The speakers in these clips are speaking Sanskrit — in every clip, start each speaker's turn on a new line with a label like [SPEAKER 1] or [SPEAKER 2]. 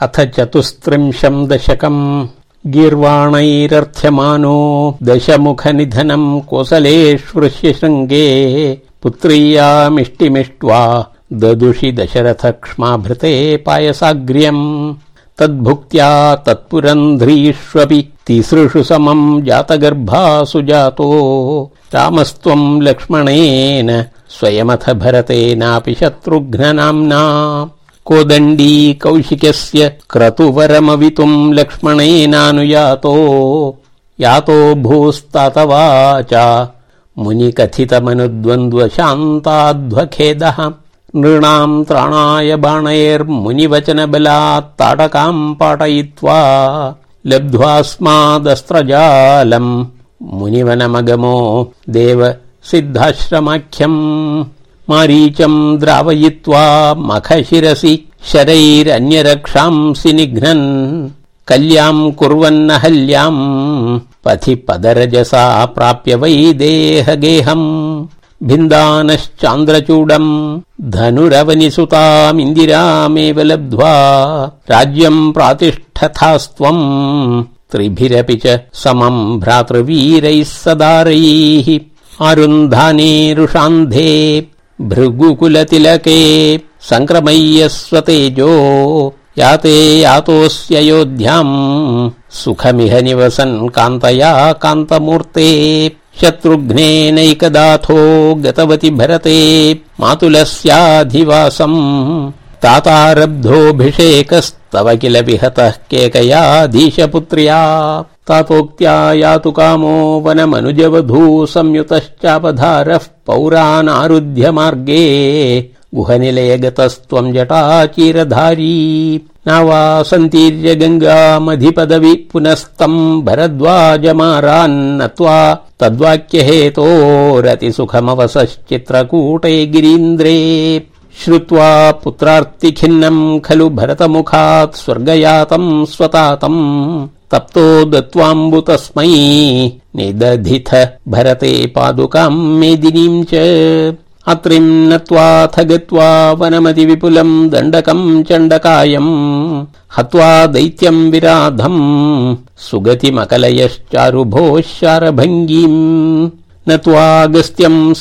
[SPEAKER 1] अथ चतुस्त्रिंशम् दशकम्। गीर्वाणैरर्थ्यमानो दशमुखनिधनम् कोसलेष्वृष्य शृङ्गे पुत्रीयामिष्टिमिष्ट्वा ददुषि दशरथक्ष्माभृते पायसाग्र्यम्। तद्भुक्त्या तत्पुरन्ध्रीष्वपि तिसृषु समम् जातगर्भा सुजातो। रामस्त्वम् लक्ष्मणेन स्वयमथ भरतेनापि शत्रुघ्ननाम्ना कोदण्डी कौशिकस्य क्रतुवरमवितुम् लक्ष्मणेनानुयातो यातो भूस्तातवाचा मुनिकथितमनुद्वन्द्वशान्ताध्वखेदः नृणाम् त्राणाय बाणैर्मुनिवचनबलात् ताडकाम् पाटयित्वा लब्ध्वास्मादस्त्रजालम् मुनिवनमगमो देव सिद्धाश्रमाख्यम् मारीचम् द्रावयित्वा मखशिरसि शरैरन्यरक्षांसि निघ्नन् कल्याम् कुर्वन्नहल्याम् पथि पदरजसा प्राप्य वै देहगेहम्। भिन्दानश्चान्द्रचूडम् धनुरवनिसुतामिन्दिरामेव लब्ध्वा राज्यम् प्रातिष्ठथास्त्वम्। त्रिभिरपि च समम् भ्रातृवीरैः सदारैः। आरुन्धानेरुषान्धे भृगुकुलतिलके सङ्क्रमय्यस्वतेजो याते यातोऽस्ययोध्याम् सुखमिह निवसन् कान्तया कान्तमूर्ते। शत्रुघ्नेनैकदाथो गतवति भरते। मातुलस्याधिवासम्। तातारब्धोऽभिषेकस्तव किल विहतः केकयाधीशपुत्र्या तातोक्त्या यातु कामो वनमनुजवधू संयुतश्चापधारः पौरानारुध्य मार्गे गुहनिलय गतस्त्वम् जटाचीरधारी। नावा सन्तीर्य गङ्गामधिपदवि पुनस्तम् भरद्वाजमारान्नत्वा तद्वाक्यहेतोरतिसुखमवसश्चित्रकूटे गिरीन्द्रे। श्रुत्वा पुत्रार्तिखिन्नम् खलु भरतमुखात् स्वर्गयातम् स्वतातम् तप्तो दत्त्वाम्बु तस्मै निदधिथ भरते पादुकाम् मेदिनीम् च अत्रिम् नत्वाथ गत्वा वनमति विपुलम् दण्डकम् चण्डकायम् हत्वा दैत्यम् विराधम् सुगतिमकलयश्चारुभोः शारभङ्गीम्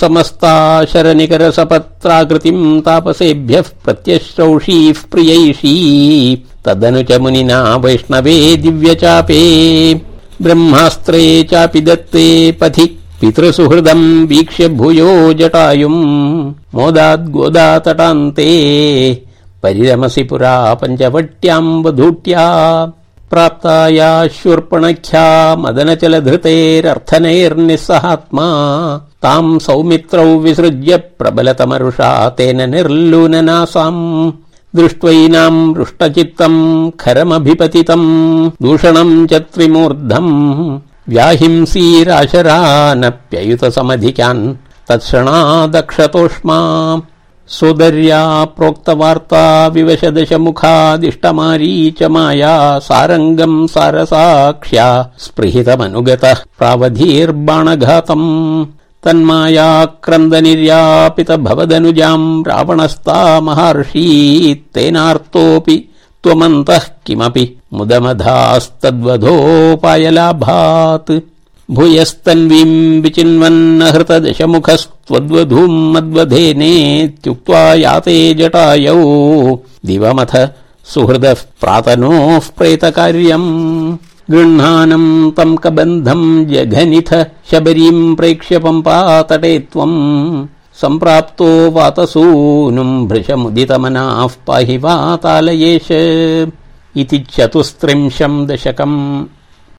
[SPEAKER 1] समस्ता शरनिकरसपत्राकृतिम् तापसेभ्यः प्रत्यश्रौषीः प्रियैषी तदनु च मुनिना वैष्णवे दिव्यचापे ब्रह्मास्त्रे चापि दत्ते पथि पितृसुहृदम् वीक्ष्य भूयो जटायुम् मोदाद्गोदातटान्ते परिरमसि पुरा पञ्चवट्याम् वधूट्या प्राप्ताया शूर्पणख्या मदनचलधृतेरर्थनैर्निस्सहात्मा ताम् सौमित्रौ विसृज्य प्रबलतमरुषा तेन निर्लूननासाम् दृष्ट्वैनाम् रुष्टचित्तम् खरमभिपतितम् दूषणम् च त्रिमूर्धम् व्याहिंसीराशरानप्ययुत समधिकान् तत्क्षणादक्षतोष्मा। सोदर्या प्रोक्तवार्ता विवशदश मुखादिष्टमारी च माया सारङ्गम् सारसाक्ष्या स्पृहितमनुगतः प्रावधीर्बाणघातम्। तन्माया क्रन्द रावणस्ता तेनार्तोऽपि त्वमन्तः किमपि मुदमधास्तद्वधोपायलाभात्। भूयस्तन्वीम् विचिन्वन्न हृतदशमुखस्त्वद्वधूम् मद्वधेनेत्युक्त्वा याते जटायौ। दिवमथ सुहृदः प्रातनोः प्रेतकार्यम्। गृह्णानम् तम् कबन्धम् जघनिथ शबरीम् प्रेक्ष्य पम्पातटे त्वम् सम्प्राप्तो वातसूनुम् भृशमुदितमनाः पाहि वातालयेश इति चतुस्त्रिंशम् दशकम्